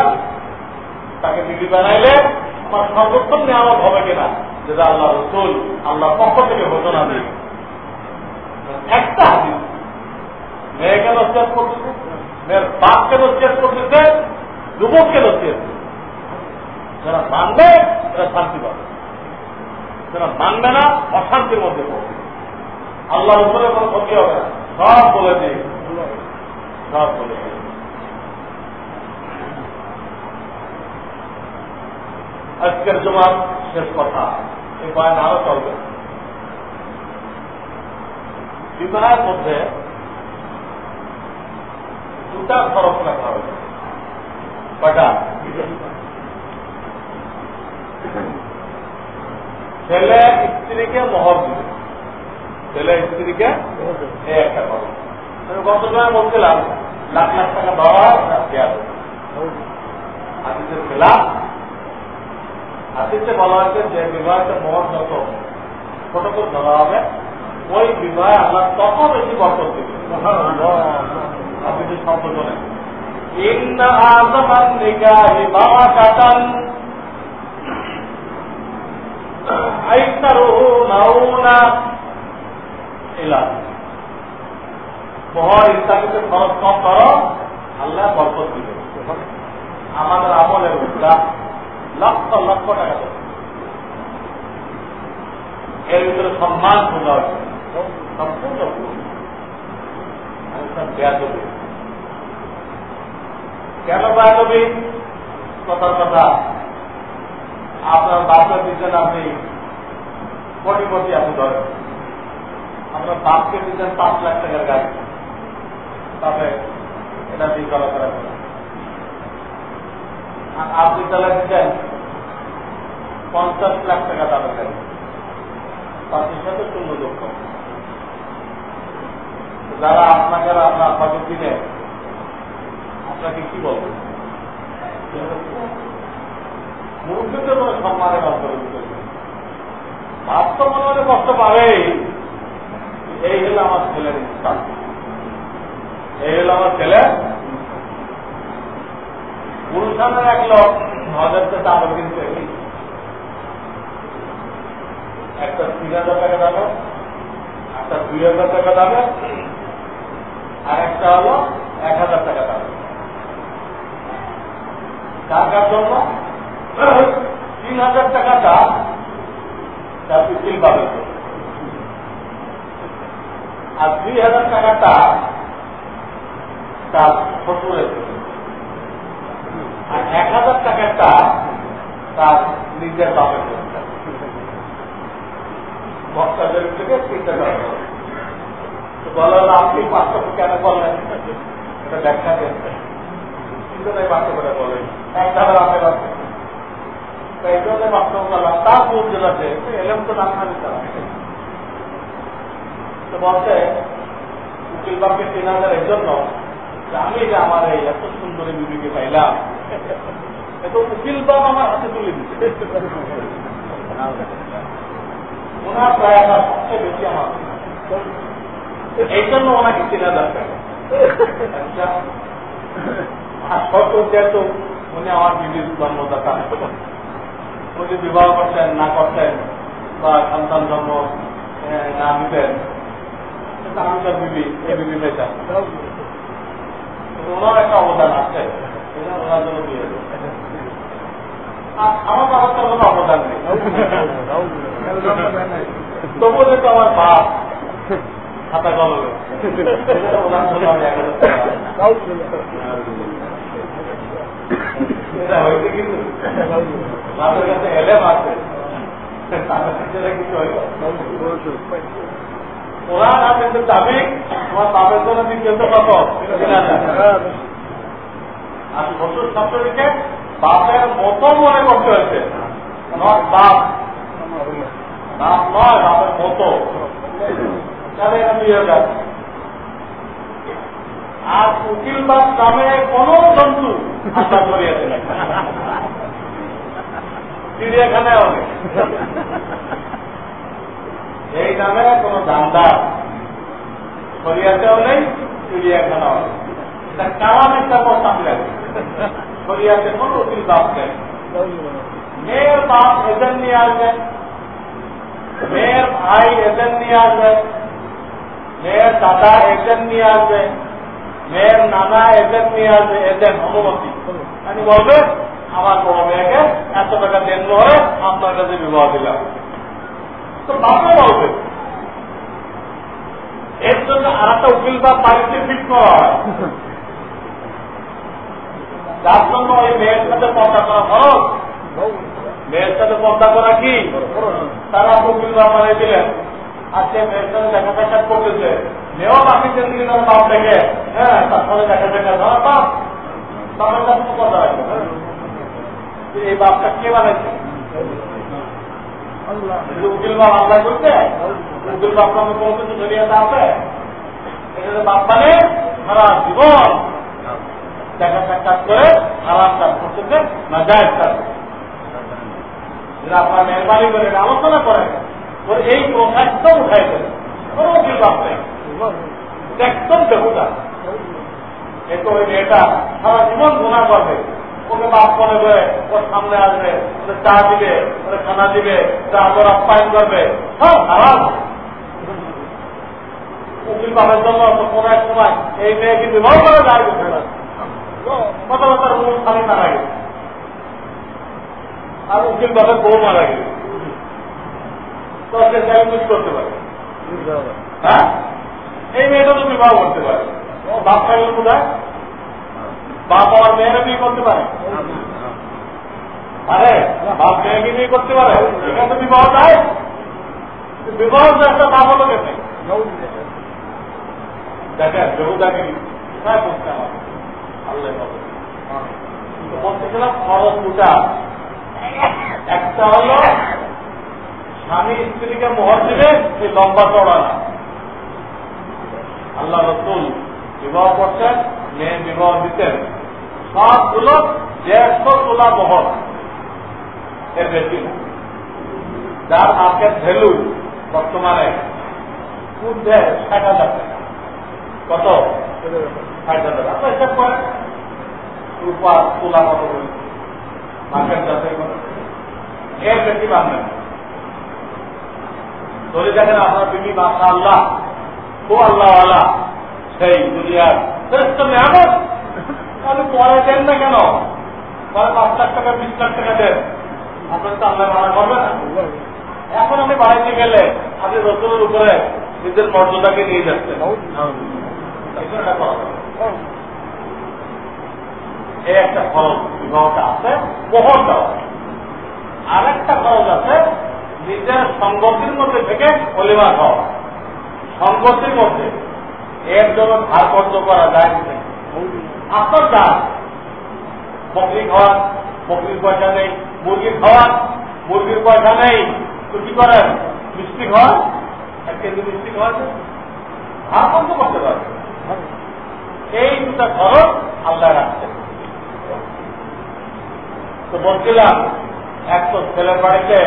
তাকে বিবি বানাইলে আমার সর্বোত্তম নেওয়া হবে কিনা? যেটা আল্লাহ রসুল আল্লাহ পক্ষ থেকে ঘোষণা দিই একটা হাদিস। মেয়েকে নস্তিয়াত করতেছে? মেয়ের বাপকে নস্তিয়াত করতেছে? যুবককে নস্তিয়াত যারা মানবে, তারা শান্তি পাবে। যারা মানবে না, অশান্তির মধ্যে পড়বে। আল্লাহ রসুলের কোনো ক্ষতি হবে না। সব বলে দিই সব বলে দিই আজকের জমার শেষ কথা। এই বয়ান আরও চলবে। বিবাহের মধ্যে দুটা খরচ রাখা হবে কটা ছেলে স্ত্রীকে মহর দিবে। ছেলে স্ত্রীকে একটা খরচ। গত সময় বলছিলাম, লাখ লাখ টাকা দেওয়া দেওয়া। আদিত্যের খেলাফ হাতিতে বলা হয়েছে যে বিবাহতে মহর যত ছোট করে ধরা হবে? ওই বিবাহে আল্লাহ তত বেশি আপনি যে খরচ কম করো, আল্লাহ বরকত দিবে আমাদের আমলের উল্লাহ লক্ষ লক্ষ টাকা এর ভিতরে সম্মান হচ্ছে সম্পূর্ণ কেন বেয়াদবি? কথার কথা। আপনার বাপের দিচ্ছেন আপনি কোটি কোটি আপনি ধরেন। আপনার বাপকে দিচ্ছেন পাঁচ লাখ টাকার গাড়ি। তবে এটা দিয়ে চলাফেরা করে আপনি তাহলে দিচ্ছেন পঞ্চাশ লাখ টাকা দামে গাড়ি তাদের সাথে শূন্য দুঃখ যারা আপনাকে আপনার আপনাকে কিনে আপনাকে কি বলবেন মুরব্বীদের কোনো সম্মানের অন্তর্ভুক্ত বাস্তব মনে মনে কষ্ট পাবেই এই হলো আমার ছেলের স্থান এই হলো আমার ছেলে। গুরুস্থানের এক লোক হজারটা চাদর কিনতে একটা তিন হাজার টাকা দামে একটা দুই হাজার টাকা দামে আর একটা হলো এক হাজার টাকা দামে টাকার জন্য তিন হাজার টাকাটা তার উকিল পাবে। আর দুই হাজার টাকাটা তার শ্বশুরের আর এক হাজার টাকাটা তার নিজের বাপের বক্তাদের থেকে চিন্তা করা তো বলা হলো আপনি পার্থক্য কেন বললেন এটা ব্যাখ্যা দেন তাই পার্থক্যটা বলেন? এক ধারা আপের আছে আমার হাতে তুলে দিচ্ছে ওনার প্রায় আমার সবচেয়ে বেশি আমার এই জন্য ওনাকে চেনা দরকার। আচ্ছা আর উনি আমার বিবির জন্মদাতা উনি বিবাহ করতেন না করতেন বা সন্তান জন্ম না নিতেন আমি তার বিবি এ বিবি পেতাম ওনার একটা অবদান আছে ওনার জন্য আমার বাবার তো কোনো অবদান নেই তবুও যেহেতু আমার বাপ খাতা কলমে হয়েছে কিন্তু বাপের কাছে ওরা না কিন্তু দাবি তোমার বাপের জন্য তুমি কিন্তু কত আর শ্বশুর শাশুড়িকে বাপের মতো মনে করতে হয়েছে। বাপ। বাপ নয়, বাপের মতো। আর উকিল বাপ নামে কোন জন্তু আশা করিয়াছে চিড়িয়াখানায় হবে এই নামে কোন দান্দার শরিয়াতেও নেই চিড়িয়াখানা এটা কারণ একটা প্রস্তাব লাগে শরিয়াতে কোন উকিল বাপ নেই। মেয়ের বাপ এজেন্ট নিয়ে আসবে, মেয়ের ভাই এজেন্ট নিয়ে আসবে, মেয়ের দাদা এজেন্ট নিয়ে আসবে, মেয়ের নানা এজেন্ট নিয়ে আসবে, এজেন্ট অনুমতি। আমি বলবে, আমার বড় মেয়েকে এত টাকা দেন ধরে আপনার কাছে বিবাহ দিলাম। তো বাপে বলবে, এর জন্য আর একটা উকিল বা বাড়িতে ফিট করা হয়। যার জন্য ওই মেয়ের সাথে পর্দা করা খরচ মেয়ের সাথে পর্দা করা কি? তারা উকিল বা বানিয়ে দিলেন সে মেয়ের সাথে দেখা সাক্ষাৎ করতেছে। মেয়েও বাকি জিন্দগি তার বাপ দেখে হ্যাঁ তার সাথে দেখা সাক্ষাৎ ধরা বাপ তাদের তো রাখবে এই বাপটা কে বানাইছে? উকিল বাপ আল্লাহ করতে উকিল বাপ নামে কোনো কিছু জড়িয়াতে আছে। এটা বাপ মানে সারা জীবন। দেখা সাক্ষাৎ করে আরাম কাজ করতেছে না যায় কাজ আপনার মেহরবানি করে আলোচনা করেন ওর এই উঠাই কোনো একদম এতো ওই মেয়েটা সারা জীবন গুণা করবে। ওকে বাপ করে, ওর সামনে আসবে, ওকে চা দিবে, ওকে খানা দিবে ওকে আদর আপ্যায়ন করবে। সব খারাপ উকিল বাপের জন্য কোন এক সময় এই মেয়েকে বিবাহ করে কথাবার্তার অনুষ্ঠানে মারা গেছে আর উকিল বাপের বউ মারা গেছে তো সে মিস করতে পারে? হ্যাঁ? এই মেয়েটা তো বিবাহ করতে পারে। বাপ খাইলে কোথায়? বাপ আমার মেয়েরা বিয়ে করতে পারে? আরে বাপ মেয়েকে বিয়ে করতে পারে? এখানে তো বিবাহ চায় বিবাহ তো একটা বাপ হলো কেন দেখেন কোথায় করতে আমার আল্লাহ খরচ দুটা একটা হলো, স্বামী স্ত্রীকে মোহর দিলে সেই লম্বা চড়া না। আল্লাহ রসুল বিবাহ করছেন, মেয়ে বিবাহ দিতেন। সবগুলো দেড়শো তোলা মোহর এর বেশি যার মার্কেট ভ্যালু বর্তমানে ঊর্ধ্বে ষাট হাজার টাকা। কত? ষাট হাজার। আপনার হিসাব রূপা তোলা বাংলা ধরে দেখেন আপনার বিবি মাসা আল্লাহ ও আল্লাহ সেই দুনিয়ার শ্রেষ্ঠ মেহনত তাহলে পরে দেন না কেন? পরে পাঁচ লাখ টাকা, বিশ লাখ টাকা দেন। আপনার তো আল্লাহ মানা করবে না। এখন আমি বাড়িতে গেলে আপনি রসুলের উপরে নিজের মর্যাদাকে নিয়ে যাচ্ছেন। একটা খরচ বিবাহটা আছে বহন দেওয়া আর একটা খরচ আছে, নিজের সংগতির মধ্যে থেকে অলিমা খাওয়া। সংগতির মধ্যে। এর জন্য ধার করা যায় আপনার দান। বকরি খাওয়ান বকরির পয়সা নেই। মুরগির খাওয়ান মুরগির পয়সা নেই। তো কি করেন? মিষ্টি খাওয়ান এক কেজি মিষ্টি খাওয়ান ধার কর্য করতে পারবে এই দুটা খরচ আল্লাহ রাখছে তো বলছিলাম, এক তো ছেলের বাড়িতে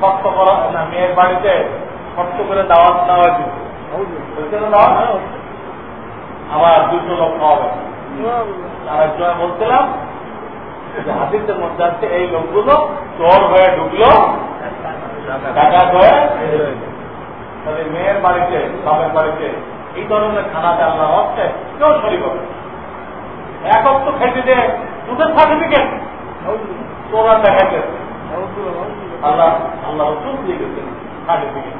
শক্ত করা, না, মেয়ের বাড়িতে শক্ত করে দাওয়াত নেওয়া দিচ্ছে আবার দুটো লোক খাওয়াবে আর একজন বলছিলাম যে হাতিদের মধ্যে আছে, এই লোকগুলো চোর হয়ে ঢুকলো, ডাকাত হয়ে মেয়ের বাড়িতে, বাপের বাড়িতে এই ধরনের খানা আল্লাহ হচ্ছে কেউ শরীর হবে। খেতে দেয় দুধের সার্টিফিকেট তোরা দেখাচ্ছে আল্লাহ আল্লাহ রসুল দিয়ে গেছেন সার্টিফিকেট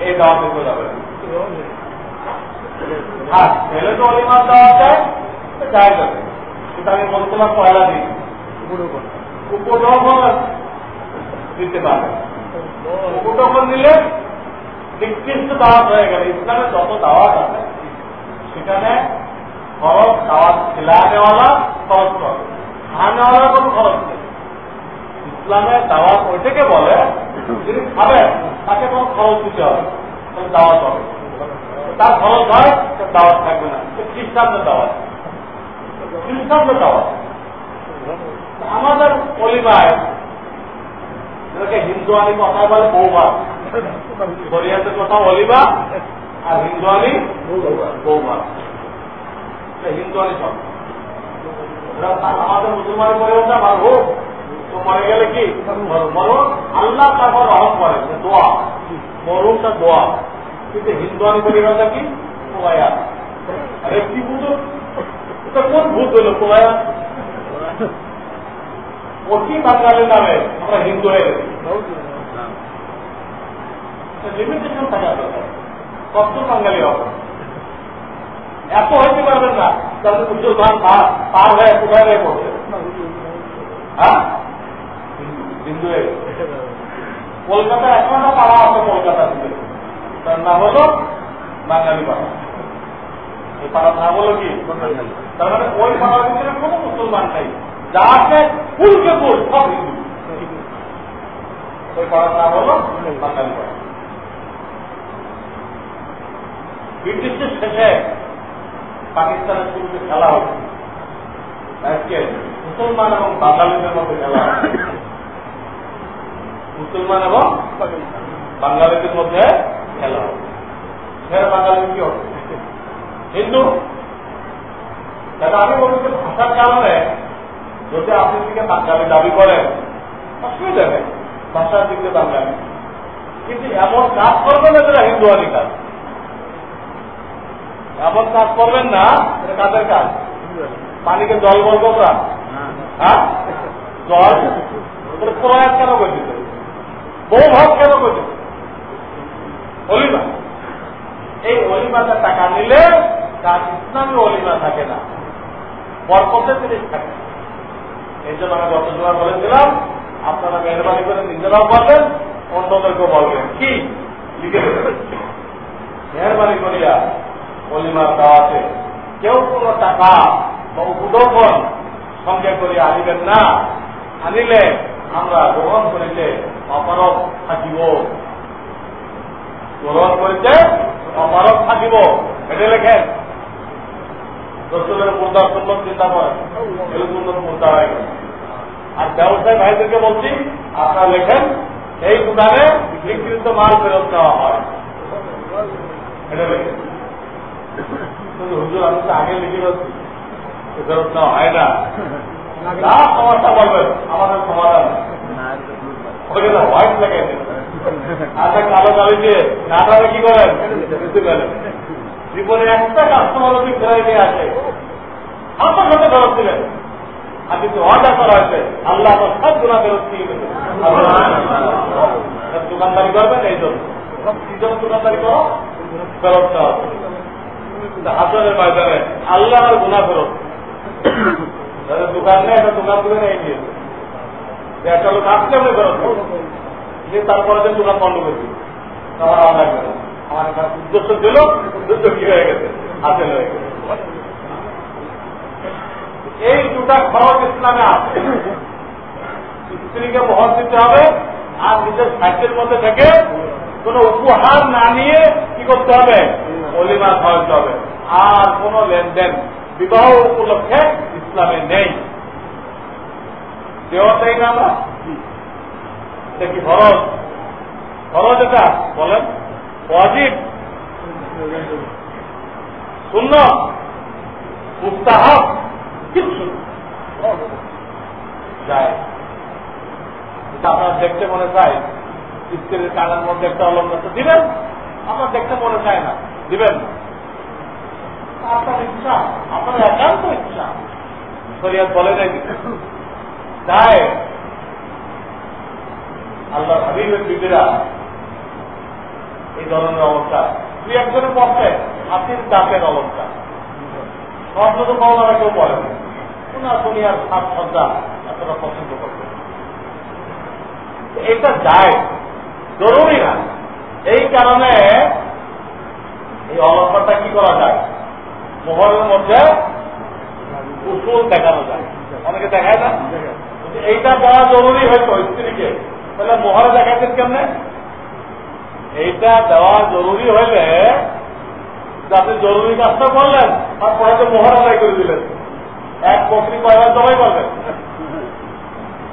এই দাওয়াতে করে যাবে হ্যাঁ ছেলে তো অলিমার দেওয়া যায় যায় যাবে সেটা আমি বলছিলাম পয়লা দিন। উপদ্রবণ দিতে পারবে উপদ্রবণ দিলে নিকৃষ্ট দাওয়াত হয়ে গেল ইসলামের যত দাওয়াত আছে, সেখানে খরচ দাওয়াত খেলা নেওয়ালা খরচ করে খাওয়ানেওয়ালার কোনো খরচ নেই। ইসলামের দাওয়াত ওইটাকে বলে, যিনি খাবেন, তাকে কোনো খরচ দিতে হবে দাওয়াত হবে। তার খরচ হয় দাওয়াত থাকবে না। খ্রিস্টানদের দাওয়াত। খ্রিস্টানদের দাওয়াত। আমাদের পরিবার আনি কথা বলে বৌমা শরিয়াতে কথা বলিবা আর হিন্দু আনি বৌমা। হিন্দু আনি সব আমাদের মুসলমানের পরিবার আমার হোক তো মরে গেলে কি? মরণ আল্লাহ তারপর রহম করে দোয়া। মরণটা দোয়া। কিন্তু হিন্দু আনি পরিবারটা কি? কোয়া আরে, কি বুঝো এটা কোন ভূত হলো কোয়া অতি বাঙালির নামে আমরা হিন্দু হয়ে গেছি। লিমিটেশন থাকা দরকার। কত বাঙালি হবে। এত হইতে পারবেন না। তাহলে মুসলমান পার হয়ে কোথায় হয়ে পড়ছে হ্যাঁ? হিন্দু কলকাতা এখন পাড়া আছে কলকাতা থেকে তার নাম হলো বাঙালি পাড়া। এই পাড়ার নাম হলো কি? তার মানে ওই পাড়ার ভিতরে কোনো মুসলমান নেই। যা আছে ফুলকে ফুল সব হিন্দু। ওই পাড়ার নাম হলো বাঙালি পাড়া। ব্রিটিশের শেষে পাকিস্তানের শুরুতে খেলা হচ্ছে। মুসলমান এবং বাঙালিদের মধ্যে খেলা মুসলমান এবং বাঙালিদের মধ্যে খেলা হবে ফের বাঙালি কি হবে? হিন্দু? তাহলে আমি বলছি ভাষার কারণে যদি আপনি থেকে বাঙালি দাবি করেন, অসুবিধা নেই। ভাষার দিকে বাঙালি। কিন্তু এমন কাজ করবে না যেটা হিন্দু কাজ এমন কাজ করবেন না, এটা কাদের কাজ। পানিকে জল বলব না হ্যাঁ? জল প্রয়াস কেন করছে বহু ভাগ কেন করছে অলিমা। এই অলিমাটা টাকা নিলে তার ইসলামী অলিমা থাকে না। বরকতের জিনিস থাকে। এই জন্য আমি গত সময় বলেছিলাম, আপনারা মেহরবানি করে নিজেরাও বলবেন, অন্যদেরকেও বলবেন। কি? লিখে মেহরবানি করিয়া অলিমার দাওয়াতে। কেউ কোনো টাকা বা উপদর্পণ সঙ্গে করে আনিবেন না। আনিলে আমরা গ্রহণ করিতে অপারক থাকিব। গ্রহণ করিতে অপারক থাকিব। এটা লেখেন। রসুলের মুদ্রা সুন্দর চিন্তা করেন। সুন্দর মুদ্রা হয়ে গেল। আর ব্যবসায়ী ভাইদেরকে বলছি, আপনারা লেখেন, এই দোকানে বিক্রিত মাল ফেরত দেওয়া হয়। হুজুর আমি তো আগে লিখে যাচ্ছি ফেরত দেওয়া হয় না? যা সমস্যা বলবেন আমাদের সমাধান। ওকে না হোয়াইট লেগে। আচ্ছা কালো কালি দিয়ে নাটারে কি করেন? বুঝতে পারেন জীবনে একটা কাস্টমার যদি ফেরাই নিয়ে আসে আপনার সাথে ফেরত দিলেন আর কিন্তু অর্ডার করা হয়েছে আল্লাহ তো সব গুণা ফেরত দিয়ে দেবে। দোকানদারি করবেন এই জন্য। জন্য দোকানদারি করো ফেরত দেওয়া আল্লাহ আর গুণা ফেরত দোকান নেই, একটা দোকান নেই একটা লোক আসলে আমি ফেরত। তারপরে দোকান বন্ধ করছি এই দুটা খরচ ইসলামে আছে। স্ত্রীকে বহন দিতে হবে, আর নিজের সাহিত্যের মধ্যে থেকে কোন উপহার না নিয়ে কি করতে হবে? অলিমা খাওয়াতে হবে আর কোন লেনদেন, বিবাহ উপলক্ষে ইসলামে নেই। দেওয়া চাই না আমরা? এটা কি খরচ খরচ এটা, বলেন। অজিব শূন্য উস্তাহাব কিচ্ছু যায়। এটা আপনার দেখতে মনে চায়। স্ত্রীর কানের মধ্যে একটা অলঙ্কার তো দিবেন? আপনার দেখতে মনে চায় না। দিবেন? আপনার ইচ্ছা। আপনার একান্ত ইচ্ছা। বলে তাই আল্লাহ হাবিবের বিবিরা এই ধরনের অবস্থা। হাতির দাঁতের অবস্থা। তো কেউ বলে না সোনা দুনিয়ার সজ্জা এতটা পছন্দ করবে এটা যায়। জরুরি না। এই কারণে এই অলঙ্কারটা কি করা যায়? মোহরের মধ্যে উসুল দেখানো যায়। অনেকে দেখায় না? এইটা দেওয়া জরুরি হয়তো স্ত্রীকে, তাহলে মোহরে দেখাচ্ছেন কেমনে? এইটা দেওয়া জরুরি হইলে আপনি জরুরি কাজটা করলেন, তারপরে তো মোহর আদায় করে দিলেন। এক বকরি কয়বার জবাই করবেন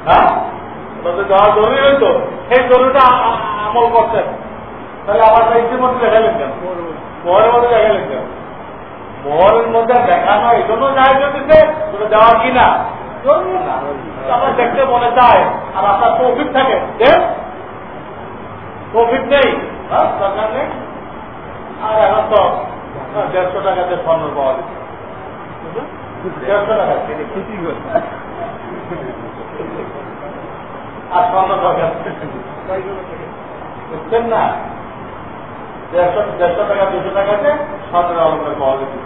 হ্যাঁ? দেওয়া জরুরি হইতো সেই জরুরিটা আমল করছেন তাহলে আমার ইতিমধ্যে দেখালেন কেন মধ্যে দেখালেন কেন মোহরের মধ্যে দেখানো এই জন্য যায় দিতে দেওয়া কি না? দেখতে মনে চায় আর আপনার নেই। আর এখন তো দেড়শো টাকাতে স্বর্ণ পাওয়া যাচ্ছে। দেড়শো টাকা। বুঝছেন না? দেড়শো টাকা, দুশো টাকাতে পাওয়া যাচ্ছে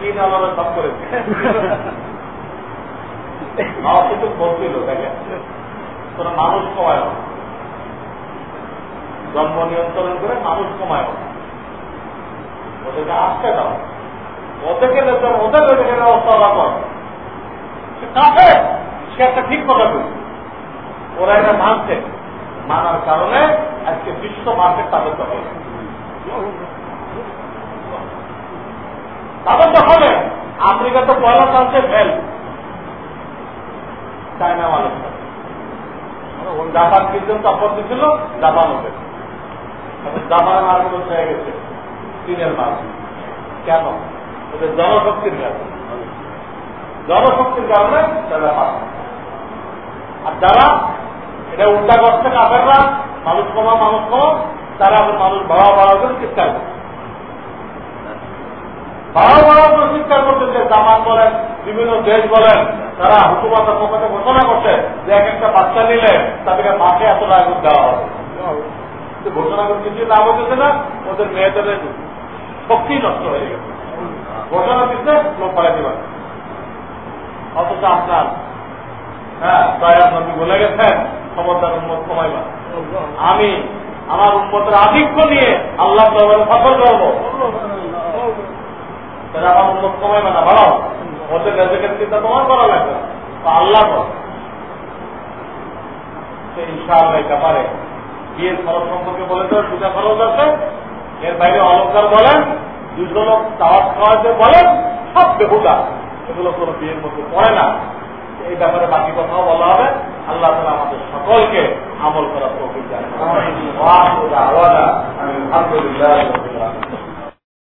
তিন সব করেছে কিন্তু বলছিল মানুষ কমায় জন্ম নিয়ন্ত্রণ করে মানুষ কমায় ওদেরকে আসতে দাও। ওদেরকে ওদের ওদেরকে করে। কাছে সে একটা ঠিক কথা বলছে। ওরা এটা মানছে। মানার কারণে আজকে বিশ্ব মার্কেট তাদের দখল। তাদের দখলে আমেরিকা তো পয়লা চান্সে ফেল। চায়না মানুষ। জাপান কিন্তু আপত্তি ছিল জাপান হবে জাপানের মার্কেট হয়ে গেছে। চীনের কেন? ওদের জনশক্তির জনশক্তির কারণে তারা আর যারা এটা উল্টা করছে কাপেররা মানুষ কমা মানুষ কমা, তারা মানুষ বাড়া বাড়া করে চিৎকার করে বাড়া বাড়া করে চিৎকার করতেছে জামান বলেন, বিভিন্ন দেশ বলেন, তারা হুকুমাতের পক্ষে ঘোষণা করছে যে এক একটা বাচ্চা নিলে তাদেরকে মাঠে এত টাকা দেওয়া হবে। ঘোষণা করে কিছু না বলতেছে না, ওদের মেয়েদের শক্তি নষ্ট হয়ে গেছে। ঘোষণা দিচ্ছে, লোক পারে। অথচ আপনার হ্যাঁ দয়ার নবী বলে গেছেন ক্ষমতার উন্মত কমাইবা আমি আমার উন্মতের আধিক্য নিয়ে আল্লাহ সফল করব। তাহলে আমার উন্মত কমাইবে না ভালো। ওদের রেজেকের চিন্তা তোমার করা লাগবে। আল্লাহ কর পারে। বিয়ের খরচ সম্পর্কে বলে দেবে পূজা খরচ আছে। এর বাইরে অলঙ্কার বলেন দুশো লোক খাওয়াতে বলেন, সব বেহুদা। এগুলো কোনো বিয়ের মধ্যে পড়ে না। এই ব্যাপারে বাকি কথাও বলা হবে। আল্লাহ তালা আমাদের সকলকে আমল করার প্রকৃতি জানেন আলাদা আমি আলহামদুলিল্লাহ